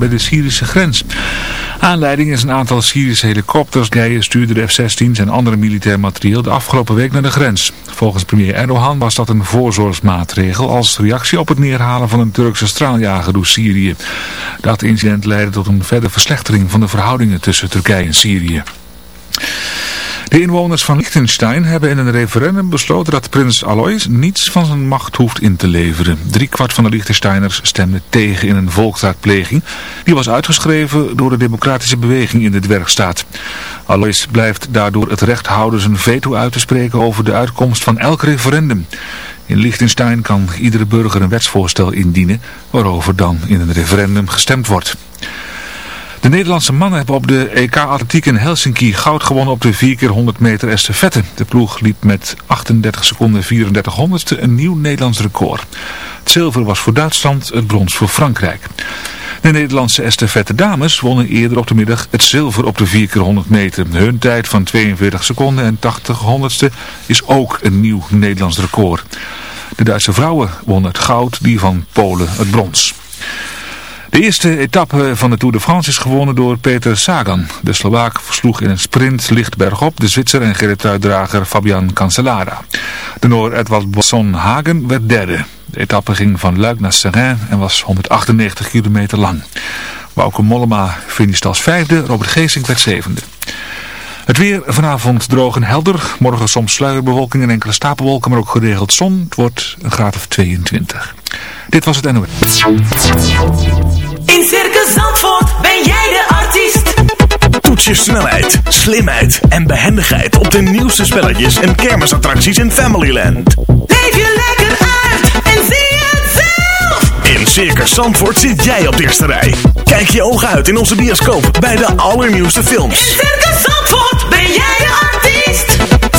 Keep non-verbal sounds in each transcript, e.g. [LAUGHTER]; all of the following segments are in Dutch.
bij de Syrische grens. Aanleiding is een aantal Syrische helikopters. Turkije stuurde de F-16's en andere militair materieel de afgelopen week naar de grens. Volgens premier Erdogan was dat een voorzorgsmaatregel als reactie op het neerhalen van een Turkse straaljager door Syrië. Dat incident leidde tot een verdere verslechtering van de verhoudingen tussen Turkije en Syrië. De inwoners van Liechtenstein hebben in een referendum besloten dat prins Alois niets van zijn macht hoeft in te leveren. Drie kwart van de Liechtensteiners stemde tegen in een volksraadpleging. Die was uitgeschreven door de democratische beweging in de dwergstaat. Alois blijft daardoor het recht houden zijn veto uit te spreken over de uitkomst van elk referendum. In Liechtenstein kan iedere burger een wetsvoorstel indienen waarover dan in een referendum gestemd wordt. De Nederlandse mannen hebben op de EK Atletiek in Helsinki goud gewonnen op de 4 keer 100 meter estafette. De ploeg liep met 38 seconden 34 honderdste een nieuw Nederlands record. Het zilver was voor Duitsland, het brons voor Frankrijk. De Nederlandse estafette dames wonnen eerder op de middag het zilver op de 4 keer 100 meter. Hun tijd van 42 seconden en 80 honderdste is ook een nieuw Nederlands record. De Duitse vrouwen wonnen het goud, die van Polen het brons. De eerste etappe van de Tour de France is gewonnen door Peter Sagan. De Slovaak versloeg in een sprint licht bergop de Zwitser en geritruitdrager Fabian Cancellara. De Noor Edward Bosson Hagen werd derde. De etappe ging van Luik naar Serrain en was 198 kilometer lang. Wouke Mollema finishte als vijfde, Robert Geesink werd zevende. Het weer vanavond droog en helder. Morgen soms sluierbewolking en enkele stapelwolken, maar ook geregeld zon. Het wordt een graad of 22. Dit was het NOS. In Circus Zandvoort ben jij de artiest. Toets je snelheid, slimheid en behendigheid op de nieuwste spelletjes en kermisattracties in Familyland. Leef je lekker uit en zie het zelf. In Circus Zandvoort zit jij op de eerste rij. Kijk je ogen uit in onze bioscoop bij de allernieuwste films. In Circus Zandvoort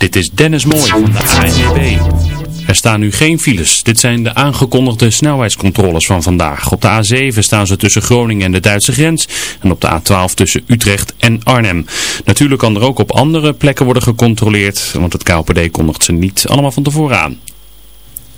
Dit is Dennis Mooij van de ANWB. Er staan nu geen files. Dit zijn de aangekondigde snelheidscontroles van vandaag. Op de A7 staan ze tussen Groningen en de Duitse grens. En op de A12 tussen Utrecht en Arnhem. Natuurlijk kan er ook op andere plekken worden gecontroleerd. Want het KLPD kondigt ze niet allemaal van tevoren aan.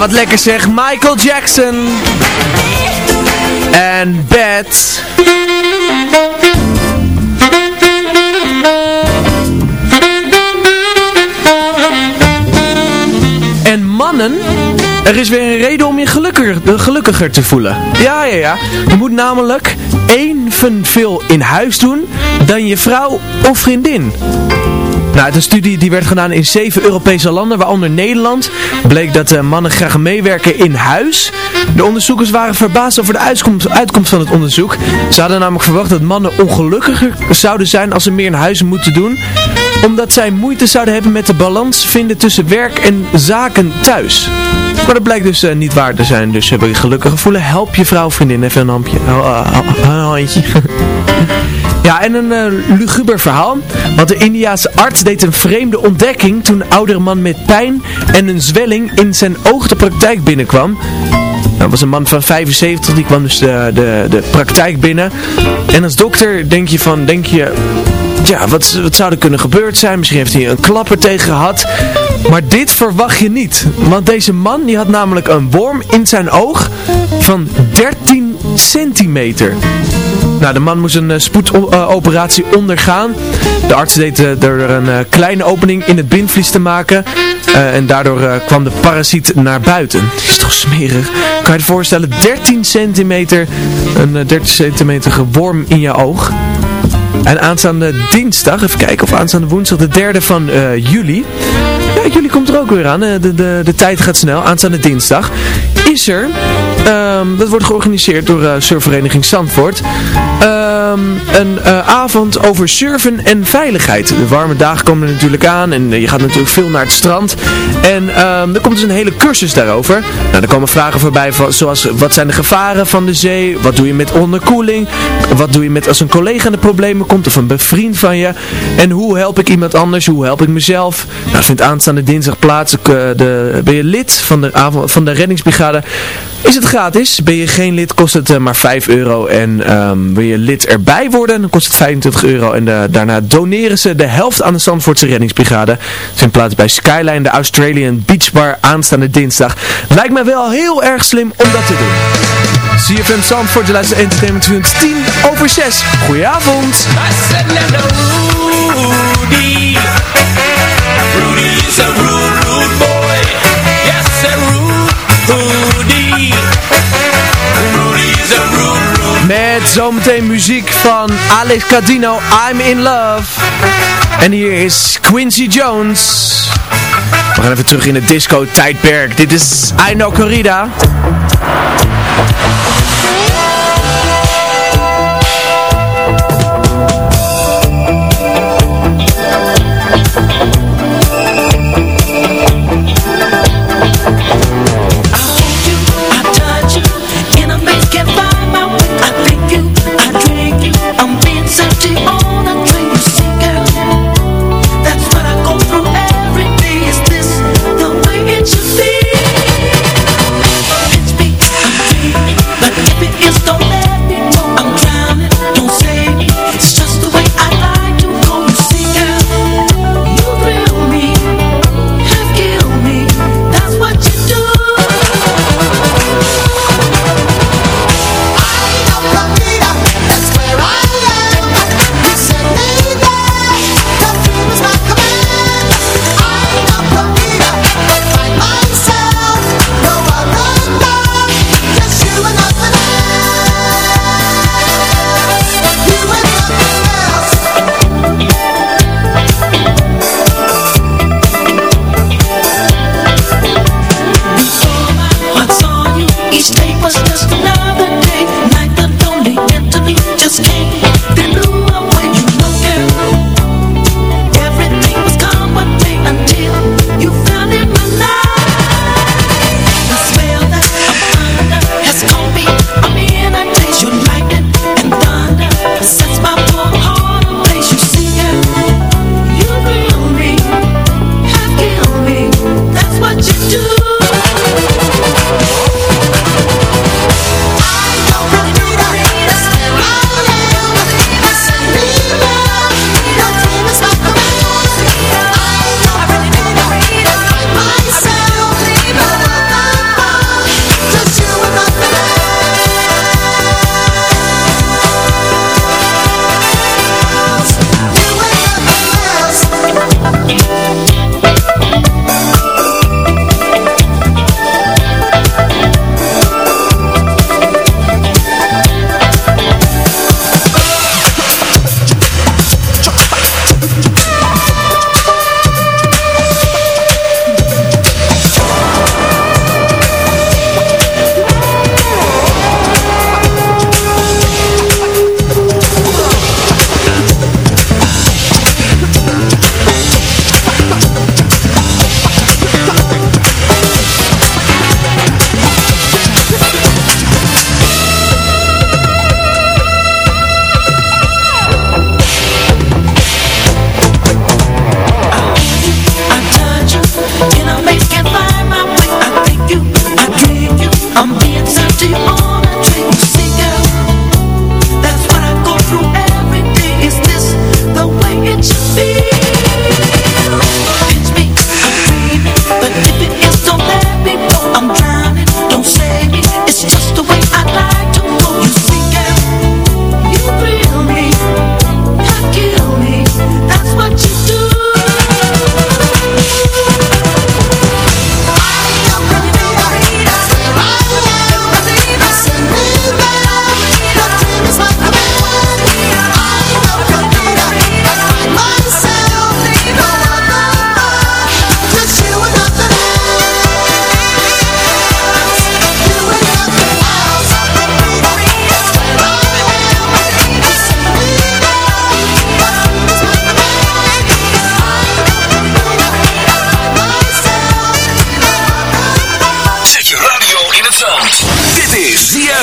Wat lekker zeg. Michael Jackson. En Bad. En mannen, er is weer een reden om je gelukkiger, gelukkiger te voelen. Ja, ja, ja. Je moet namelijk evenveel in huis doen dan je vrouw of vriendin. Nou, de studie die werd gedaan in zeven Europese landen, waaronder Nederland, bleek dat uh, mannen graag meewerken in huis. De onderzoekers waren verbaasd over de uitkomst, van het onderzoek. Ze hadden namelijk verwacht dat mannen ongelukkiger zouden zijn als ze meer in huis moeten doen, omdat zij moeite zouden hebben met de balans vinden tussen werk en zaken thuis. Maar dat blijkt dus uh, niet waar te zijn, dus hebben je gelukkig voelen. Help je vrouw, vriendin, even een handje. [LAUGHS] Ja, en een uh, luguber verhaal. Want de Indiaanse arts deed een vreemde ontdekking toen een oudere man met pijn en een zwelling in zijn oog de praktijk binnenkwam. Dat was een man van 75, die kwam dus de, de, de praktijk binnen. En als dokter denk je van, denk je, ja, wat, wat zou er kunnen gebeurd zijn? Misschien heeft hij een klapper tegen gehad. Maar dit verwacht je niet. Want deze man die had namelijk een worm in zijn oog van 13 centimeter. Nou, de man moest een uh, spoedoperatie ondergaan. De arts deed uh, er een kleine opening in het bindvlies te maken. en daardoor kwam de parasiet naar buiten. Dat is toch smerig? Kan je je voorstellen, 13 centimeter, een 13 centimeter worm in je oog. En aanstaande dinsdag, even kijken of aanstaande woensdag, de derde van juli. Ja, juli komt er ook weer aan. De, de, de tijd gaat snel. Aanstaande dinsdag is er, um, dat wordt georganiseerd door uh, surfvereniging Zandvoort, um, een uh, avond over surfen en veiligheid. De warme dagen komen er natuurlijk aan en uh, je gaat natuurlijk veel naar het strand. En um, er komt dus een hele cursus daarover. Nou, er komen vragen voorbij zoals wat zijn de gevaren van de zee, wat doe je met onderkoeling, wat doe je met als een collega in de problemen komt of een bevriend van je. En hoe help ik iemand anders, hoe help ik mezelf. Nou, dat vindt aanstaande dinsdag plaats. De, ben je lid van de, van de reddingsbrigade is het gratis. Ben je geen lid kost het maar 5 euro. En um, wil je lid erbij worden dan kost het 25 euro. En uh, daarna doneren ze de helft aan de Zandvoortse reddingsbrigade. Vindt plaats bij Skyline, de Australian Beach Bar aanstaande dinsdag. Lijkt me wel heel erg slim om dat te doen. CFM Zandvoort, de laatste Entertainment Films 10 over 6. Goedenavond. Met zometeen muziek van Alex Cadino, I'm in Love. En hier is Quincy Jones. We gaan even terug in het disco tijdperk. Dit is Know Corrida.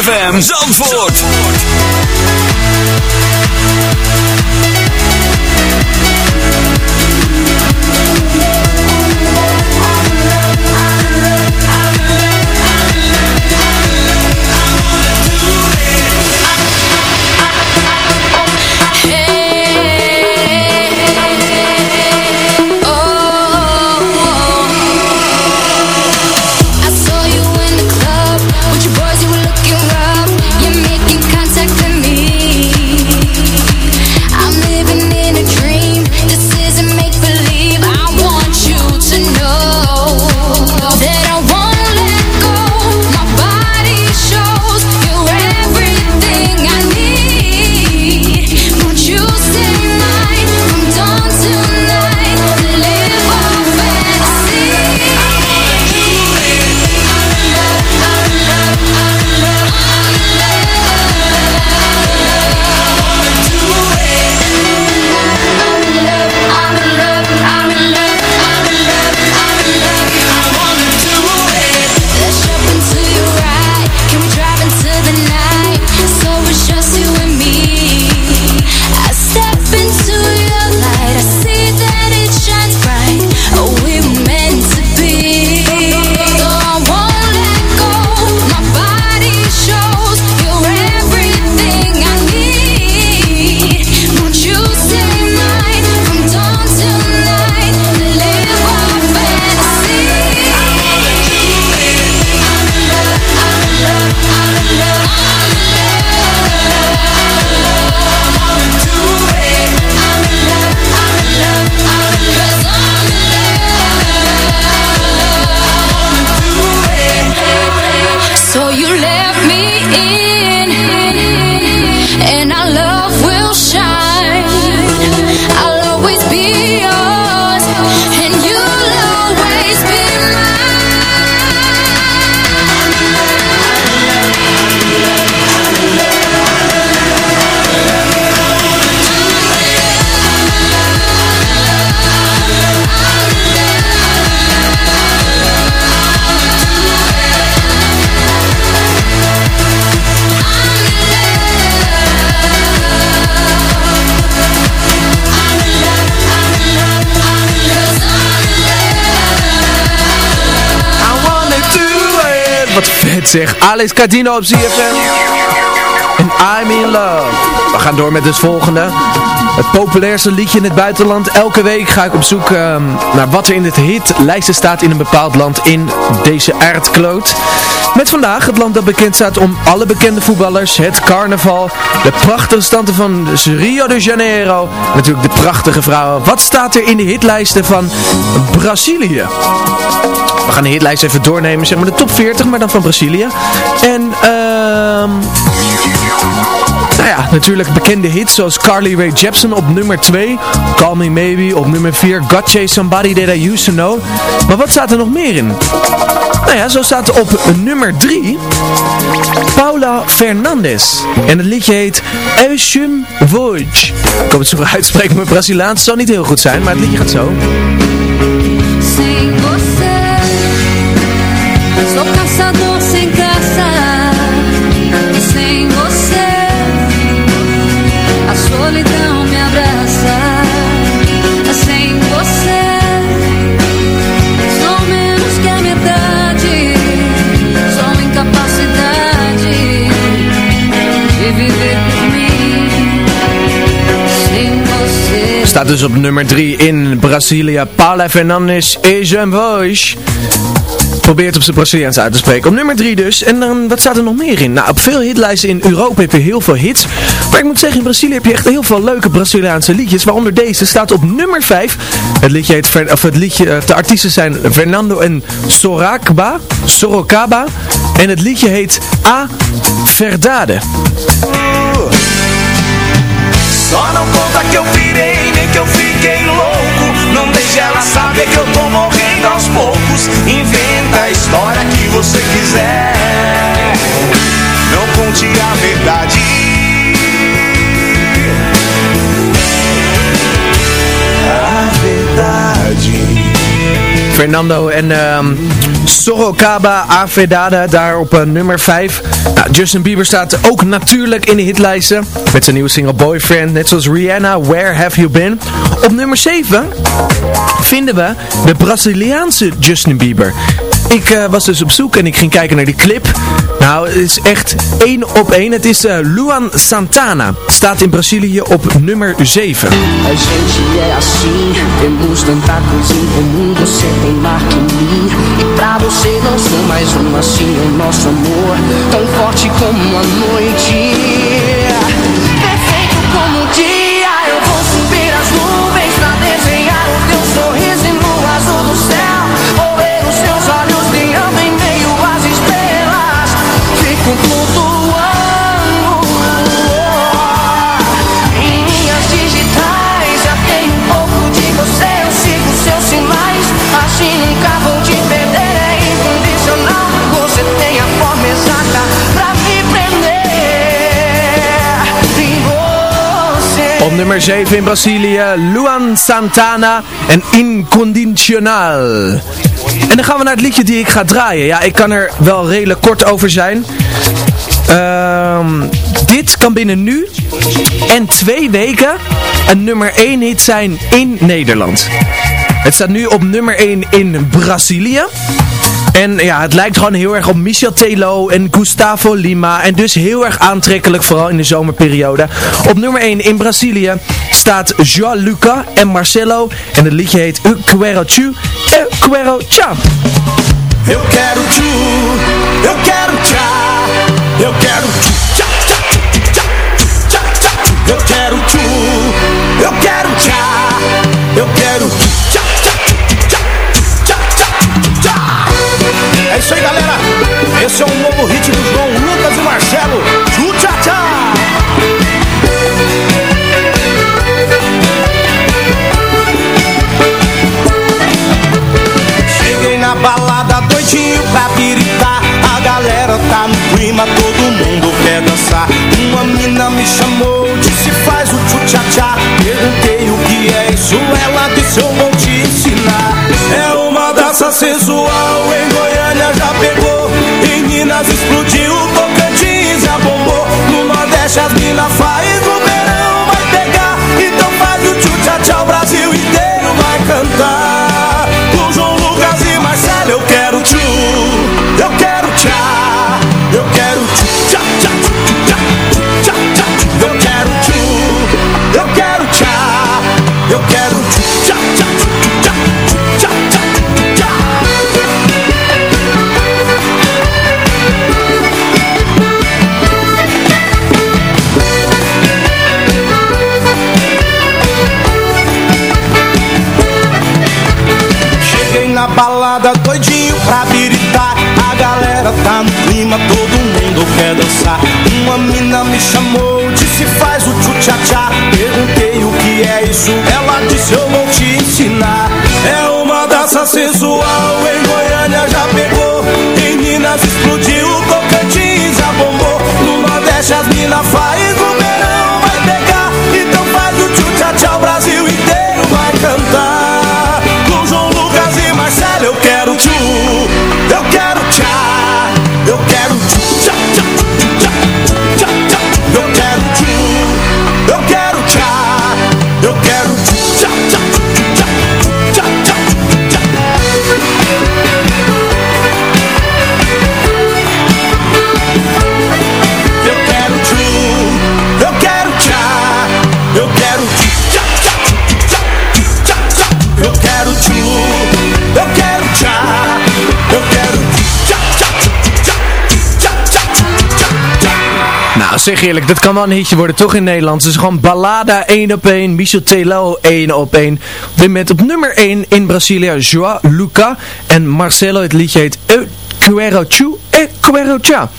ZFM Zandvoort. Zeg. Alex Cardino op ZFM. En I'm in love. We gaan door met het volgende. Het populairste liedje in het buitenland. Elke week ga ik op zoek ehm, naar wat er in het hitlijsten staat in een bepaald land in deze aardkloot. Met vandaag het land dat bekend staat om alle bekende voetballers, het carnaval, de prachtige standen van Rio de Janeiro, natuurlijk de prachtige vrouwen. Wat staat er in de hitlijsten van Brazilië? We gaan de hitlijst even doornemen, zeg maar de top 40, maar dan van Brazilië. En, ehm... nou ja, natuurlijk bekende hits zoals Carly Rae Jepsen op nummer 2, Call Me Maybe op nummer 4, Gotcha Somebody That I Used To Know. Maar wat staat er nog meer in? Nou ja, zo staat op nummer 3 Paula Fernandes. En het liedje heet Eusum Vogue. Ik hoop het zo uitspreken met Braziliaans. Zal niet heel goed zijn, maar het liedje gaat zo. Sou caçador sem caça. Sem você, a solidão me abraça. Sem você, sou menos que a metade. Incapacidade de viver por mim. Sem você. Staat dus op nummer 3 in Brazilië. Paula Fernandes is een voice. Probeer het op zijn Braziliaans uit te spreken. Op nummer 3 dus. En dan, wat staat er nog meer in? Nou, op veel hitlijsten in Europa heb je heel veel hits. Maar ik moet zeggen, in Brazilië heb je echt heel veel leuke Braziliaanse liedjes. Waaronder deze staat op nummer 5. Het liedje heet, of het liedje, eh, de artiesten zijn Fernando en Soracaba. Sorocaba. En het liedje heet A Verdade. Não deixe ela saber que eu tô morrendo aos poucos. Inventa a história que você quiser. Não conte a verdade. Fernando en ehm Sorocaba Avedada daar op eh, nummer 5. Nou, Justin Bieber staat ook natuurlijk in de hitlijsten met zijn nieuwe single Boyfriend, net zoals Rihanna, Where Have You Been. Op nummer 7 vinden we de Braziliaanse Justin Bieber. Ik eh, was dus op zoek en ik ging kijken naar die clip. Nou, het is echt één op één. Het is eh, Luan Santana. Staat in Brazilië op nummer 7. A gente é assim, temos tanta coisa em comum. Você tem marca em mim. E pra você não sou mais um assim. O nosso amor, tão forte como a noite. Op nummer 7 in Brazilië, Luan Santana en Incondicional. En dan gaan we naar het liedje die ik ga draaien. Ja, ik kan er wel redelijk kort over zijn. Ehm, dit kan binnen nu en twee weken een nummer 1 hit zijn in Nederland. Het staat nu op nummer 1 in Brazilië. En ja, het lijkt gewoon heel erg op Michel Telo en Gustavo Lima. En dus heel erg aantrekkelijk, vooral in de zomerperiode. Op nummer 1 in Brazilië staat João Luca en Marcelo. En het liedje heet Eu Quero Chu, Eu Quero Cha. Eu quero tchu, eu quero tchá, quero tchu, eu quero tchá, eu quero tchá, tchá, tchá, tchá, tchá. É isso aí, galera. Esse é um novo hit do João Lucas e Marcelo. Tchu, tchá, tchá. Cheguei na balada doidinho pra piritar A galera tá no clima, todo mundo quer dançar Uma mina me chamou, é chamou, disse faz o tchu-tchá-tchá. Perguntei o que é isso, ela disse eu vou te ensinar. É uma dança sensual, zeg eerlijk, dat kan wel een hitje worden, toch in Nederland. Is gewoon Ballada 1 op 1, Michel Telo 1 op 1. Op dit moment op nummer 1 in Brazilië, João Luca en Marcelo. Het liedje heet Eu Quero Chu, E Quero Cha.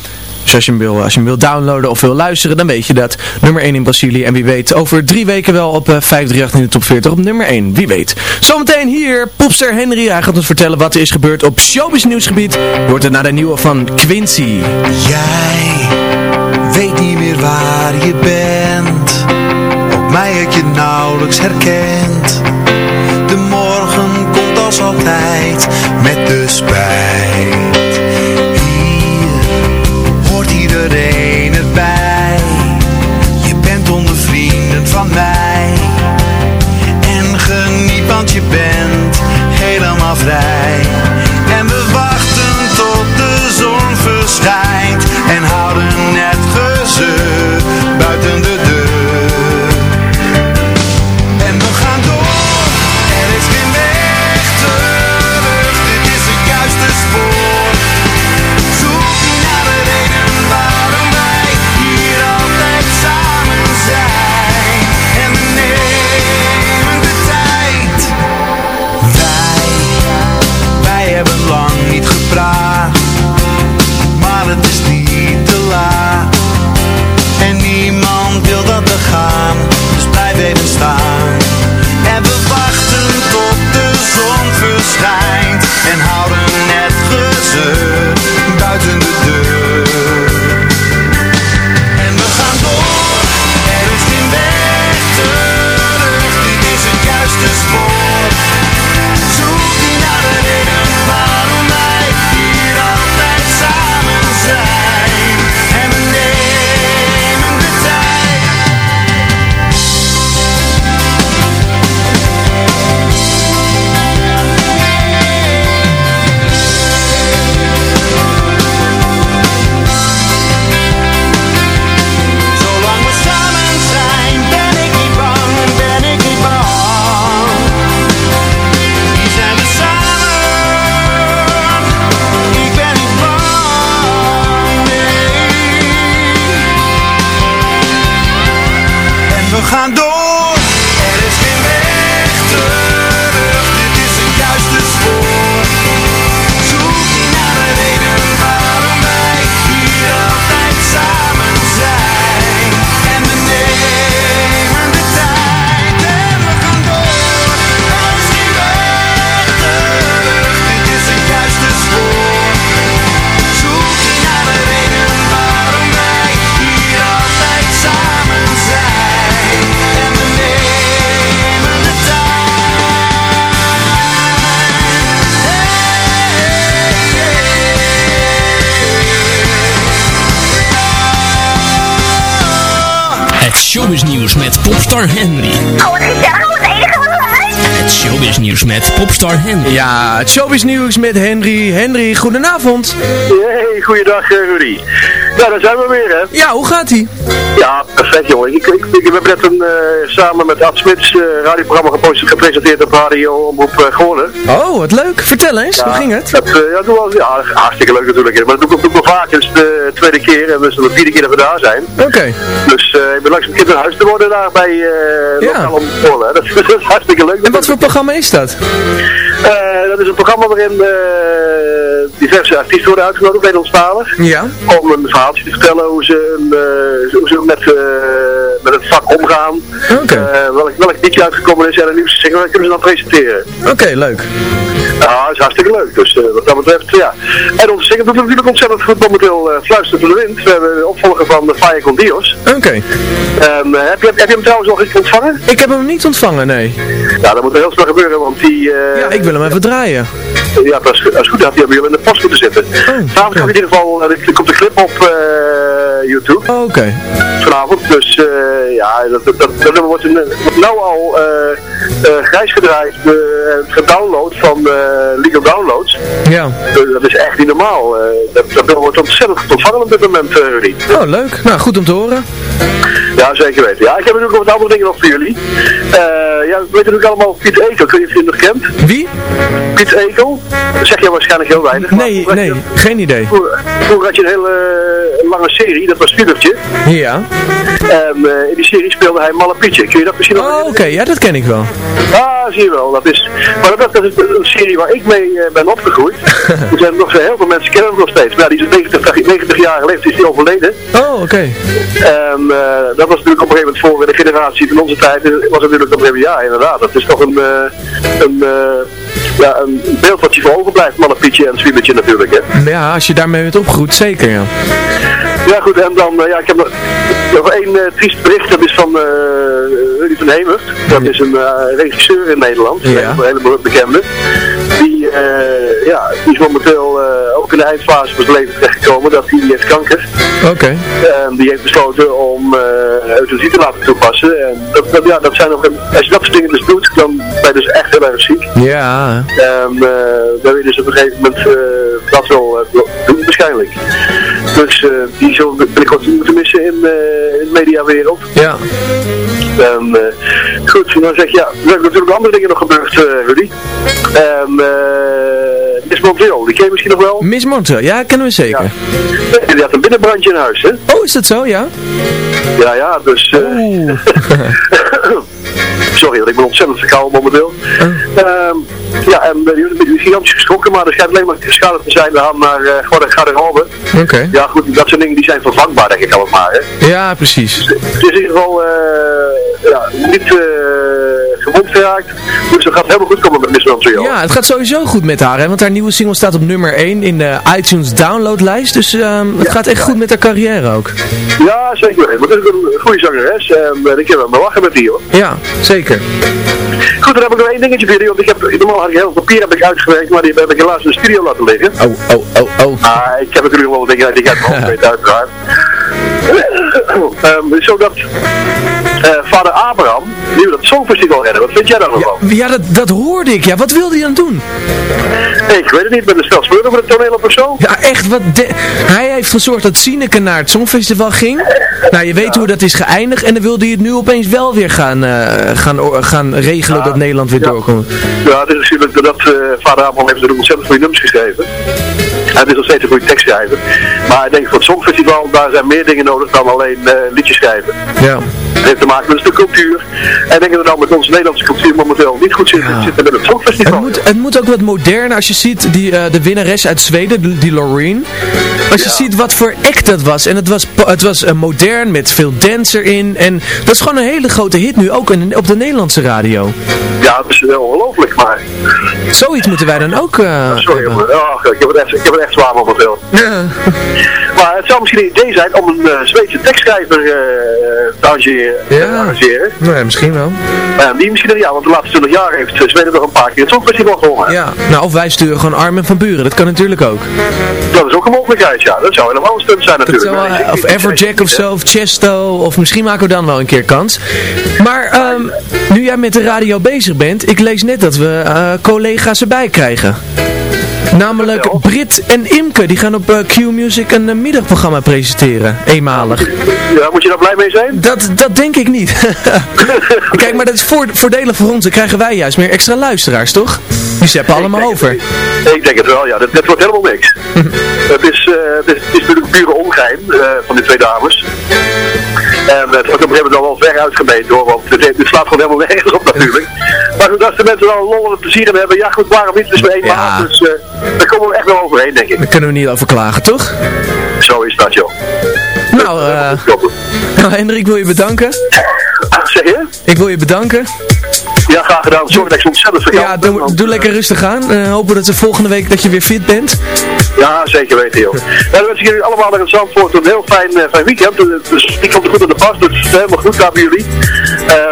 Dus als je, hem wil, als je hem wil downloaden of wil luisteren, dan weet je dat. Nummer 1 in Brazilië. En wie weet, over drie weken wel op eh, 538 in de top 40 op nummer 1. Wie weet. Zometeen hier, popster Henry. Hij gaat ons vertellen wat er is gebeurd op showbiz nieuwsgebied. Wordt het naar de nieuwe van Quincy. Jij waar je bent Ook mij heb je nauwelijks herkend De morgen komt als altijd spijt. Hier hoort iedereen erbij. Je bent onder vrienden van mij. En geniet, want je bent helemaal vrij. En we wachten tot de zon verschijnt. En houden net gezeur buiten de het showbiz nieuws met Henry. Henry, goedenavond. Hey, goeiedag eh, Rudy. Ja, daar zijn we weer hè. Ja, hoe gaat ie? Ja, perfect jongen. Ik, ik, ik heb net een, eh, samen met Ad Smits eh radioprogramma gepost- gepresenteerd op Radio Omroep uh, Goorlen. Oh, wat leuk. Vertel eens, hoe ging het? Dat, eh, ja, doe wel, ja, hartstikke leuk natuurlijk. Maar dat doe ik ook nog vaak. Is de tweede keer en we zullen de vierde keer dat we daar zijn. Oké. Dus ik ben langzaam kind in huis te worden daar bij eh Ja. Lokaal Omroep Goorlen. Dat, [LAUGHS] dat is hartstikke leuk. En wat voor programma is dat? Eh, dat is een programma waarin eh, diverse artiesten worden uitgenodigd, Nederlandstalig. Ja. Om een verhaaltje te vertellen hoe ze, eh, hoe ze met, met het vak omgaan. Welk, welk liedje uitgekomen is en een nieuwste single, dat kunnen ze dan presenteren. Oké, leuk. Ja, dat is hartstikke leuk. Dus wat dat betreft, ja. En onze single doet natuurlijk ontzettend goed momenteel Fluisteren voor de Wind. We hebben de opvolger van de Fire con Dios. Oké. En, eh, heb, je, heb je hem trouwens nog eens ontvangen? Ik heb hem niet ontvangen, nee. Ja, dat moet er heel snel gebeuren, want die... Ja, ik wil hem even draaien. Ja, dat is, goed. Dat bij jullie in de post moeten zitten. Vanavond gaat in ieder geval, eh, er komt de clip op eh, YouTube. Oh, Oké. Vanavond. Dus eh, ja, dat, dat, dat, dat wordt, een, wordt nou al eh eh, grijs gedraaid, eh, gedownload van eh, legal downloads. Ja. Dus dat is echt niet normaal. eh dat, dat wordt ontzettend goed ontvangen op dit moment, eh Rudy. Oh, leuk. Nou, goed om te horen. Ja, zeker weten. Ja, ik heb natuurlijk nog wat andere dingen nog voor jullie. Eh ja, we weten natuurlijk allemaal Piet Ekel. Kun je hem nog kent? Wie? Piet Ekel. Dat zeg je waarschijnlijk heel weinig. Nee, nee, geen idee. Vroeger had je een hele lange serie, dat was Philipje. Ja. En eh, in die serie speelde hij Malle Pietje. Kun je dat misschien nog Oh, oké. Ja, dat ken ik wel. Ah, zie je wel. Dat is, maar dat, dat is een serie waar ik mee eh, ben opgegroeid. [LAUGHS] er zijn nog heel veel mensen kennen hem nog steeds. Maar ja, die is 90, 90 jaar geleden, is hij overleden. Oh, oké. En eh, dat was natuurlijk op een gegeven moment voor de generatie van onze tijd. eh, Was het natuurlijk op een gegeven moment, ja inderdaad. Dat is toch een, eh, een, eh, ja, een beeld wat je voor ogen blijft. Malle Pietje en Zwiebertje natuurlijk. Hè. Ja, als je daarmee bent opgegroeid, zeker, ja. Ja goed, en dan, eh, ja, ik heb nog, één eh, triest bericht, dat is van eh Rudy van Hemert. Dat is een regisseur in Nederland, Ja. een hele be- bekende. Die ja, die is momenteel ook in de eindfase van zijn leven terechtgekomen. Dat hij heeft kanker. Oké. En die heeft besloten om uh, euthanasie te laten toepassen. En dat, dat, ja, dat zijn nog een, als je dat soort dingen dus doet, dan ben je dus echt heel erg ziek. Ja. En uh, dan wil je dus op een gegeven moment uh, dat wel doen waarschijnlijk. Dus die zullen binnenkort moeten missen in, in de mediawereld. Ja. En goed, dan zeg je, ja, er zijn natuurlijk andere dingen nog gebeurd, Rudy. En Miss Montreal, die ken je misschien nog wel? Miss Montreal, ja, kennen we zeker. Ja. Die had een binnenbrandje in huis, hè? Oh, is dat zo, ja? Ja, ja, dus... [LAUGHS] [LAUGHS] Uh... Sorry, want ik ben ontzettend verkouden momenteel. Uh. Uh, ja, en die is gigantisch geschrokken, maar er schijnt alleen maar schade te zijn aan naar uh, gewoon een garderobe. Oké. Okay. Ja, goed, dat soort dingen die zijn vervangbaar, denk ik allemaal, hè? Ja, precies. Dus, het is in ieder geval ja, niet gewond geraakt. Dus dat gaat helemaal goed komen met Miss Montreal. Ja, het gaat sowieso goed met haar, hè? Want haar nieuwe single staat op nummer 1 in de iTunes downloadlijst. Dus um, het ja, gaat echt ja. goed met haar carrière ook. Ja, zeker. Maar het is een goede zangeres. En ik heb wel lachen met die, hoor. Ja, zeker. Goed, dan heb ik nog één dingetje voor jullie. Want ik heb, normaal had ik heel veel papier heb ik uitgewerkt, maar die heb ik helaas in de studio laten liggen. Oh, oh, oh, oh. Ah, ik heb natuurlijk wel dingen die ik uit mijn hoofd [LAUGHS] weet, uiteraard. Um, zodat uh, vader Abraham nu dat Songfestival redden. Wat vind jij daar nog van? Ja, ja dat, dat hoorde ik. Ja, wat wilde hij dan doen? Ik weet het niet, met een stel spullen voor het toneel op of zo. Ja, echt. Wat hij heeft gezorgd dat Sineke naar het Songfestival ging. Nou, je weet ja. hoe dat is geëindigd. En dan wilde hij het nu opeens wel weer gaan, uh, gaan, gaan regelen ja, dat Nederland weer doorkomt. Ja, het is natuurlijk dat uh, vader Abraham heeft er ontzettend goede nummers geschreven. Hij is nog steeds een goede tekstschrijver. Maar ik denk voor het Songfestival, daar zijn meer dingen nodig dan alleen uh, liedjes schrijven. Ja. Het heeft te maken met de cultuur. En ik denk dat we dan met onze Nederlandse cultuur momenteel niet goed zitten, ja. zitten met het Songfestival. Het moet, het moet ook wat moderner, als je ziet die, uh, de winnares uit Zweden, die, Loreen. Als je ja. ziet wat voor act dat was. En het was, het was uh, modern met veel dance erin. En dat is gewoon een hele grote hit nu, ook in, op de Nederlandse radio. Ja, dat is ongelooflijk, maar... Zoiets moeten wij dan ook uh, Sorry, hebben. Maar, oh, ik, heb het echt, ik heb het echt zwaar momenteel. Ja. Maar het zou misschien een idee zijn om een Zweedse tekstschrijver te arrangeren. Ja. arrangeren. Nee, misschien wel. Die misschien, ja, want de laatste 20 jaar heeft Zweden nog een paar keer het Songfestival gewonnen. Ja, nou of wij sturen gewoon Armin van Buren, dat kan natuurlijk ook. Dat is ook een mogelijkheid, ja. Dat zou helemaal een stunt zijn natuurlijk. Nee, of Everjack of zo, of Chesto, of misschien maken we dan wel een keer kans. Maar um, nu jij met de radio bezig bent, ik lees net dat we uh, collega's erbij krijgen. Namelijk Brit en Imke, die gaan op uh, Q-Music een uh, middagprogramma presenteren, eenmalig. Ja, moet je daar blij mee zijn? Dat, dat denk ik niet. [LAUGHS] Kijk, maar dat is voor, voordelig voor ons, dan krijgen wij juist meer extra luisteraars, toch? Die zeppen allemaal over. Het, ik denk het wel, ja. Dat, dat wordt helemaal niks. [LAUGHS] het, is, uh, het, is, het is natuurlijk pure ongeheim van die twee dames. En het wordt op een gegeven moment al wel ver uitgemeten hoor, want het, het slaat gewoon helemaal nergens op natuurlijk. Maar goed, als de mensen wel lol en plezier in hebben, ja goed, waarom niet? Maar één Ja. maand, dus uh, daar komen we echt wel overheen, denk ik. Daar kunnen we niet over klagen, toch? Zo is dat, joh. Nou, eh nou [LAUGHS] Hendrik, ik wil je bedanken. Zeg je? Ik wil je bedanken. Ja, graag gedaan. Sorry dat ik zo ontzettend verkouden Ja, doe, eh, lekker rustig aan. Uh, hopen dat ze volgende week dat je weer fit bent. Ja, zeker weten, joh. Dan wens ik jullie allemaal naar het Zandvoort een heel fijn, uh, fijn weekend. Dus die komt er goed aan de pas, dus helemaal goed daar bij jullie.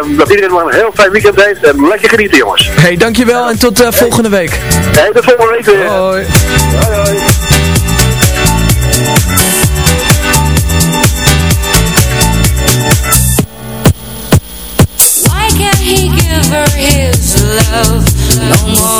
Um, dat iedereen maar een heel fijn weekend heeft en lekker genieten, jongens. Hey, dankjewel en tot uh, volgende week. Hey, tot volgende week weer. Hoi. Hoi, hoi. Why can't he give her his love no more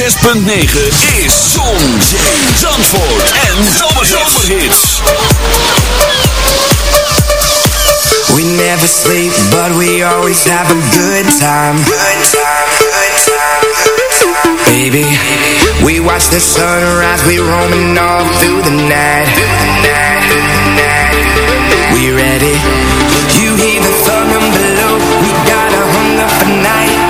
is Zon, Zandvoort en Zomerhits. We never sleep, but we always have a good time. Good time, good time, good time. Baby, we watch the sunrise, we roaming all through the night. We ready? You hear the thunder below, we got a hunger for night.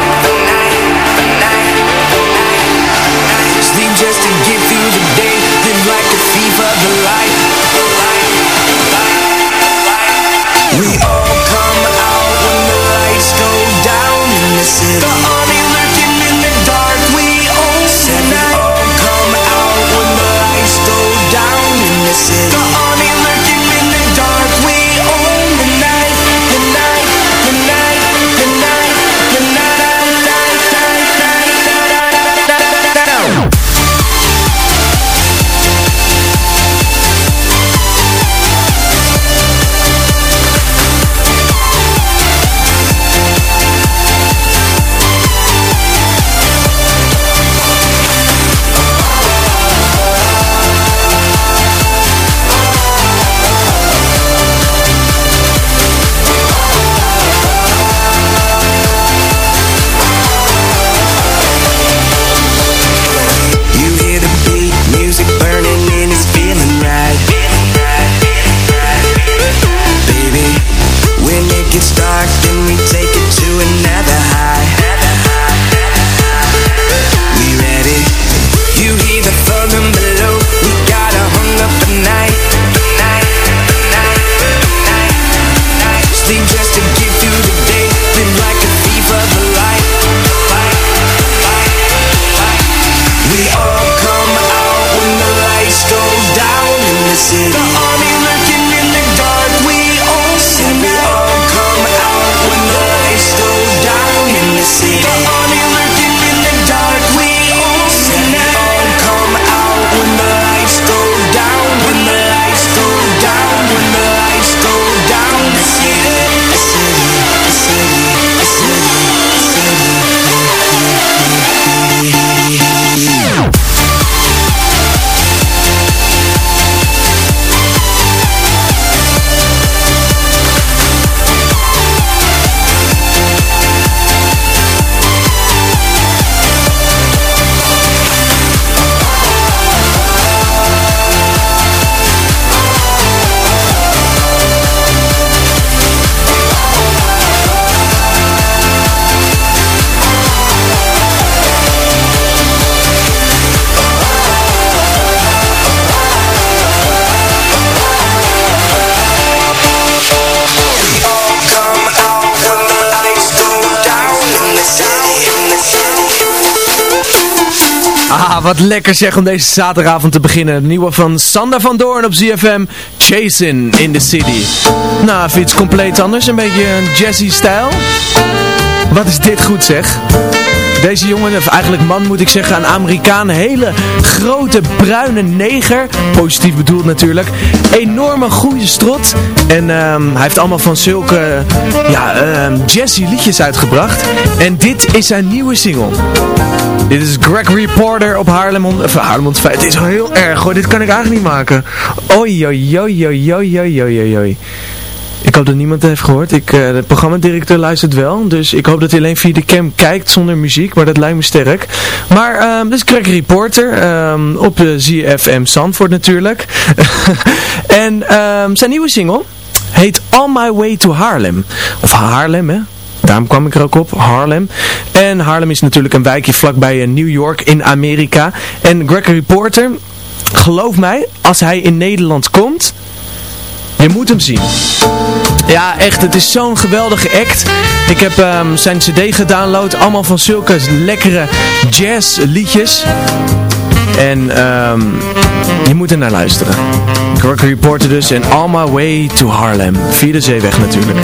We all come out when the lights go down in the city. The wat lekker zeg om deze zaterdagavond te beginnen. Nieuwe van Sander van Doorn op ZFM. Chasing in the City. Nou, even iets compleet anders. Een beetje een jazzy stijl. Wat is dit goed zeg. Deze jongen, of eigenlijk man moet ik zeggen, een Amerikaan, hele grote bruine neger, positief bedoeld natuurlijk, enorme goede strot en ehm, hij heeft allemaal van zulke ja, ehm, jazzy liedjes uitgebracht en dit is zijn nieuwe single. Dit is Gregory Porter op Haarlem, of Haarlem Het is wel heel erg hoor, dit kan ik eigenlijk niet maken. Oei, oei. Ik hoop dat niemand het heeft gehoord. Ik, eh, de programmadirecteur luistert wel. Dus ik hoop dat hij alleen via de cam kijkt zonder muziek. Maar dat lijkt me sterk. Maar dit is Craig Reporter. ehm, op ZFM Zandvoort natuurlijk. [LAUGHS] en ehm, zijn nieuwe single heet All My Way to Haarlem. Of Haarlem hè. Daarom kwam ik er ook op, Harlem. En Harlem is natuurlijk een wijkje vlakbij eh, New York in Amerika. En Gregory Porter, geloof mij, als hij in Nederland komt, je moet hem zien. Ja, echt, het is zo'n geweldige act. Ik heb ehm, zijn cd gedownload, allemaal van zulke lekkere jazzliedjes. En ehm, je moet er naar luisteren. Gregory Porter dus en All My Way to Harlem. Via de zeeweg natuurlijk.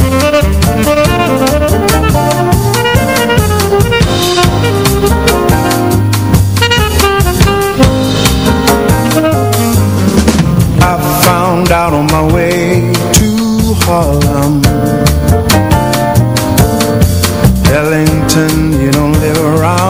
Found out on my way to Harlem. Ellington, you don't live around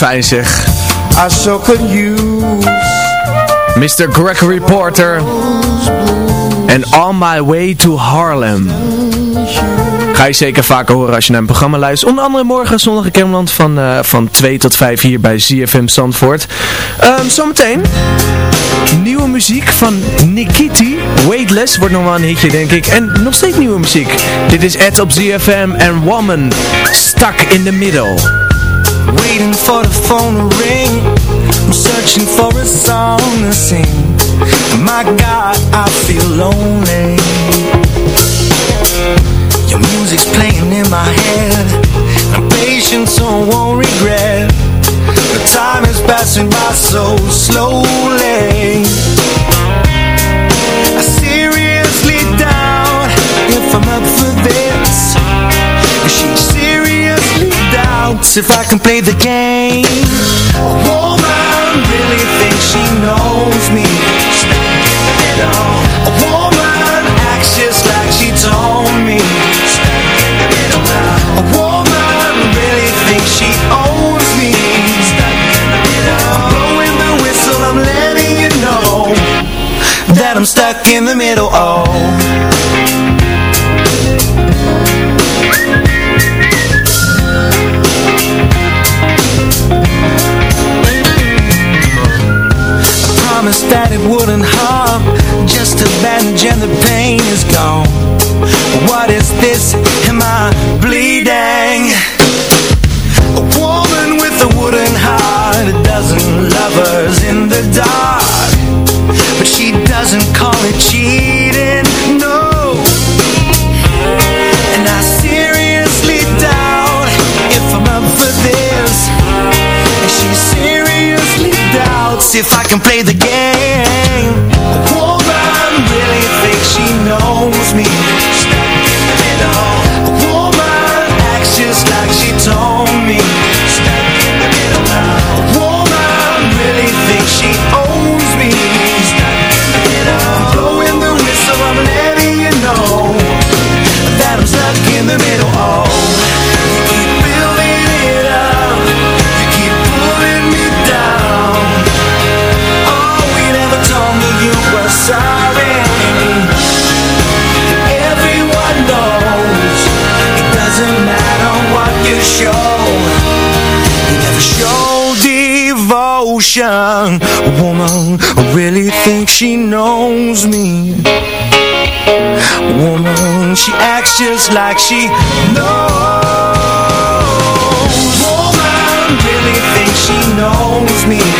fijn zeg. I so Mr. Gregory Porter. En On My Way to Harlem. Ga je zeker vaker horen als je naar een programma luistert. Onder andere morgen zondag in Kermeland van, eh, van 2 tot 5 hier bij ZFM Zandvoort. Ehm zometeen nieuwe muziek van Nikiti. Weightless wordt nog wel een hitje denk ik. En nog steeds nieuwe muziek. Dit is Ed op ZFM en Woman Stuck in the Middle. Waiting for the phone to ring. I'm searching for a song to sing. My God, I feel lonely. Your music's playing in my head. I'm patient so I won't regret. The time is passing by so slowly doubts if I can play the game. A woman really thinks she knows me. Stuck in the middle A woman acts just like she told me. Stuck in the middle A woman really thinks she owns me. Stuck in the middle I'm blowing the whistle, I'm letting you know That I'm stuck in the middle, oh If I can play the thinks she knows me. Woman, she acts just like she knows. Woman, really thinks she knows me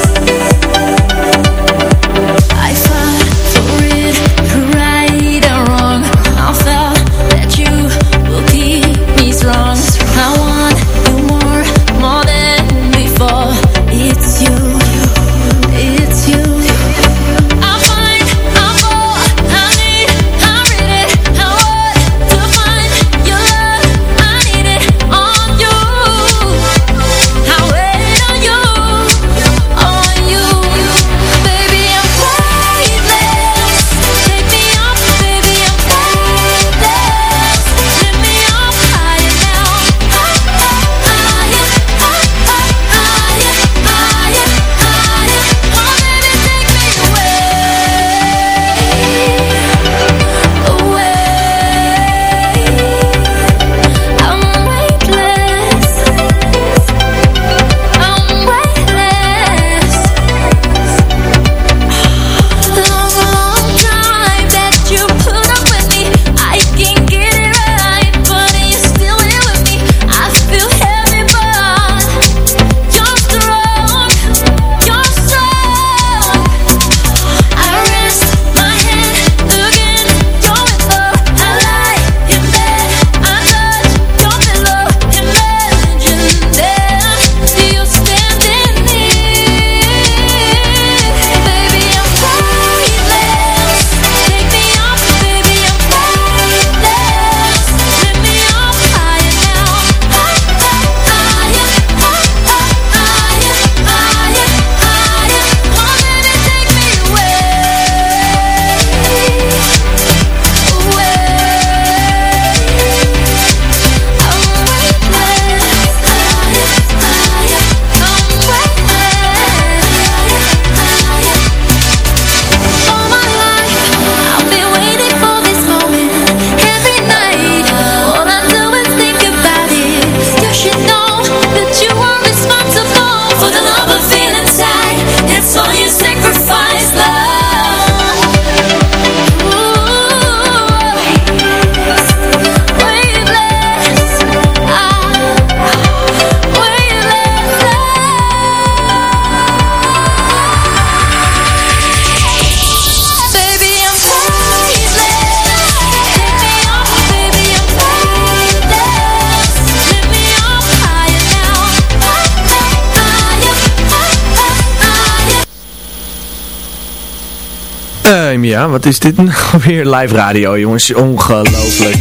Ja, wat is dit nou [LAUGHS] weer? Live radio, jongens. Ongelooflijk.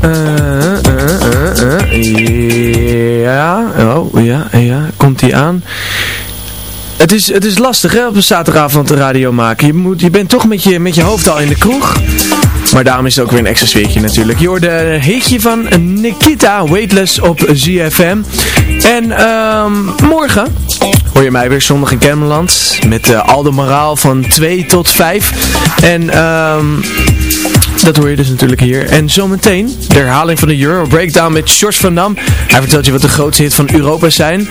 Eh, eh, eh. Ja, oh, ja, ja. Komt die aan? Het is, het is lastig hè, op een zaterdagavond radio maken. Je, moet, je bent toch met je, met je hoofd al in de kroeg. Maar daarom is het ook weer een extra sfeertje natuurlijk. Je hoorde hitje van Nikita, Weightless op ZFM. En ehm, morgen hoor je mij weer zondag in Cameland. Met uh, Aldo Moraal van 2 tot 5. En ehm dat hoor je dus natuurlijk hier. En zometeen de herhaling van de Euro Breakdown met George van Dam. Hij vertelt je wat de grootste hit van Europa zijn.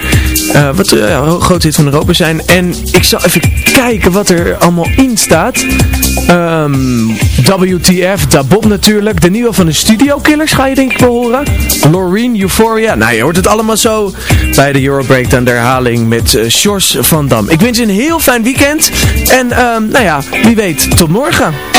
Eh, wat de grootste hit van Europa zijn. En ik zal even kijken wat er allemaal in staat. Ehm, WTF, Da Bob natuurlijk. De nieuwe van de Studio Killers ga je denk ik wel horen. Loreen, Euphoria. Nou, je hoort het allemaal zo bij de Euro Breakdown, de herhaling met uh, van Dam. Ik wens je een heel fijn weekend. En ehm, nou ja, wie weet, tot morgen.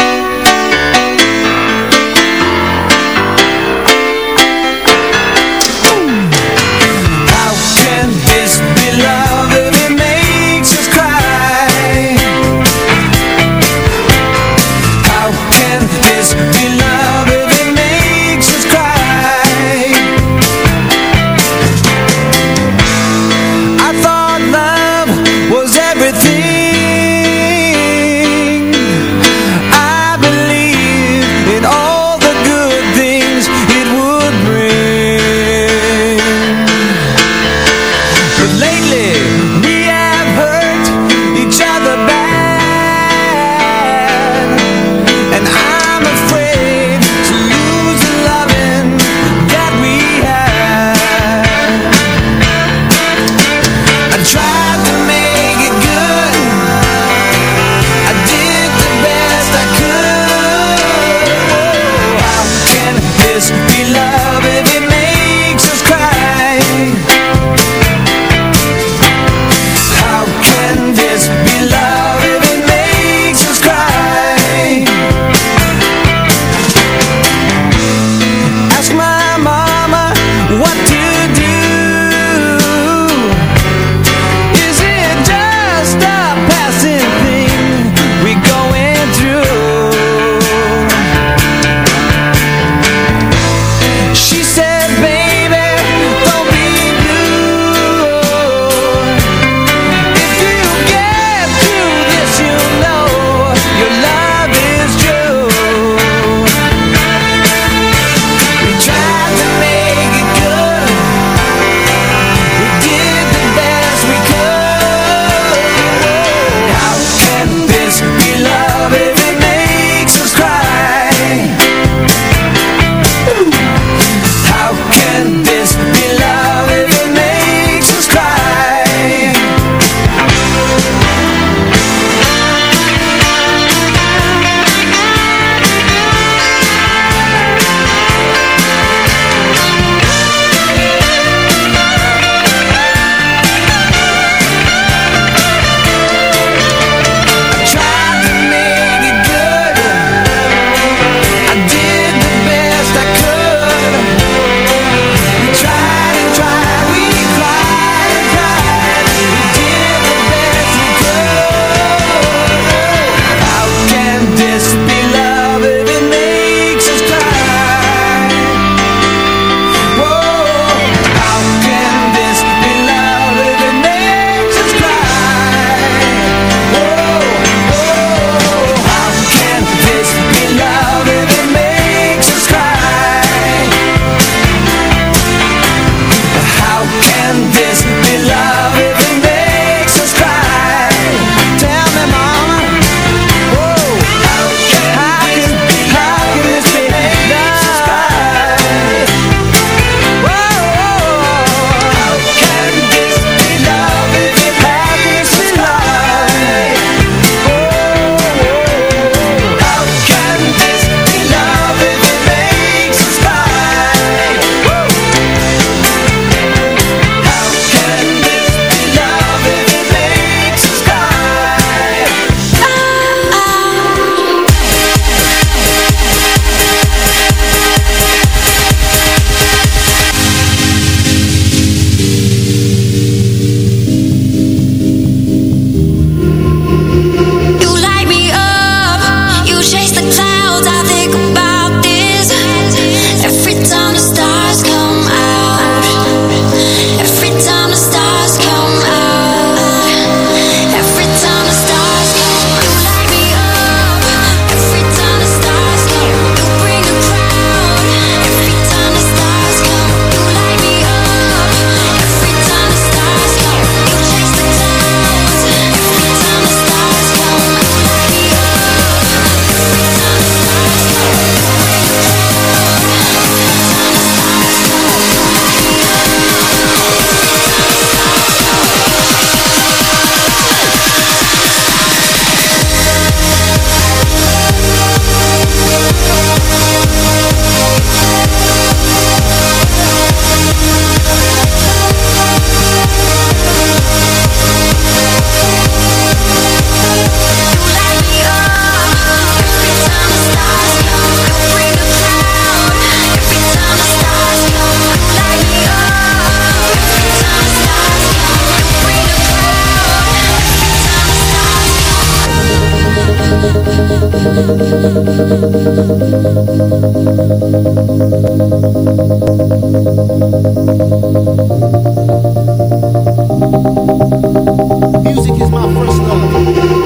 Music is my first love,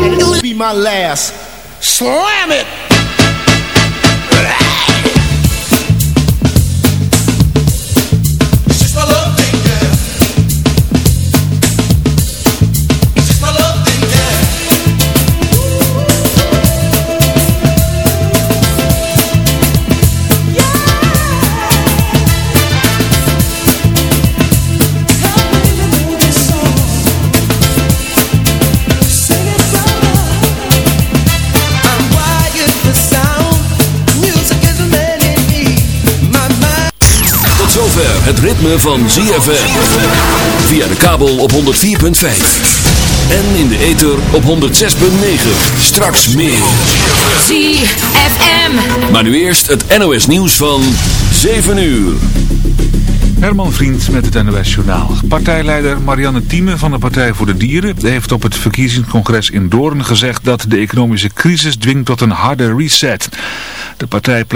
and it'll be my last. Slam it! Het ritme van ZFM. Via de kabel op 104.5. En in de ether op 106.9. Straks meer. ZFM. Maar nu eerst het NOS nieuws van 7 uur. Herman Vriend met het NOS Journaal. Partijleider Marianne Thieme van de Partij voor de Dieren heeft op het verkiezingscongres in Doorn gezegd dat de economische crisis dwingt tot een harde reset. De partij pleit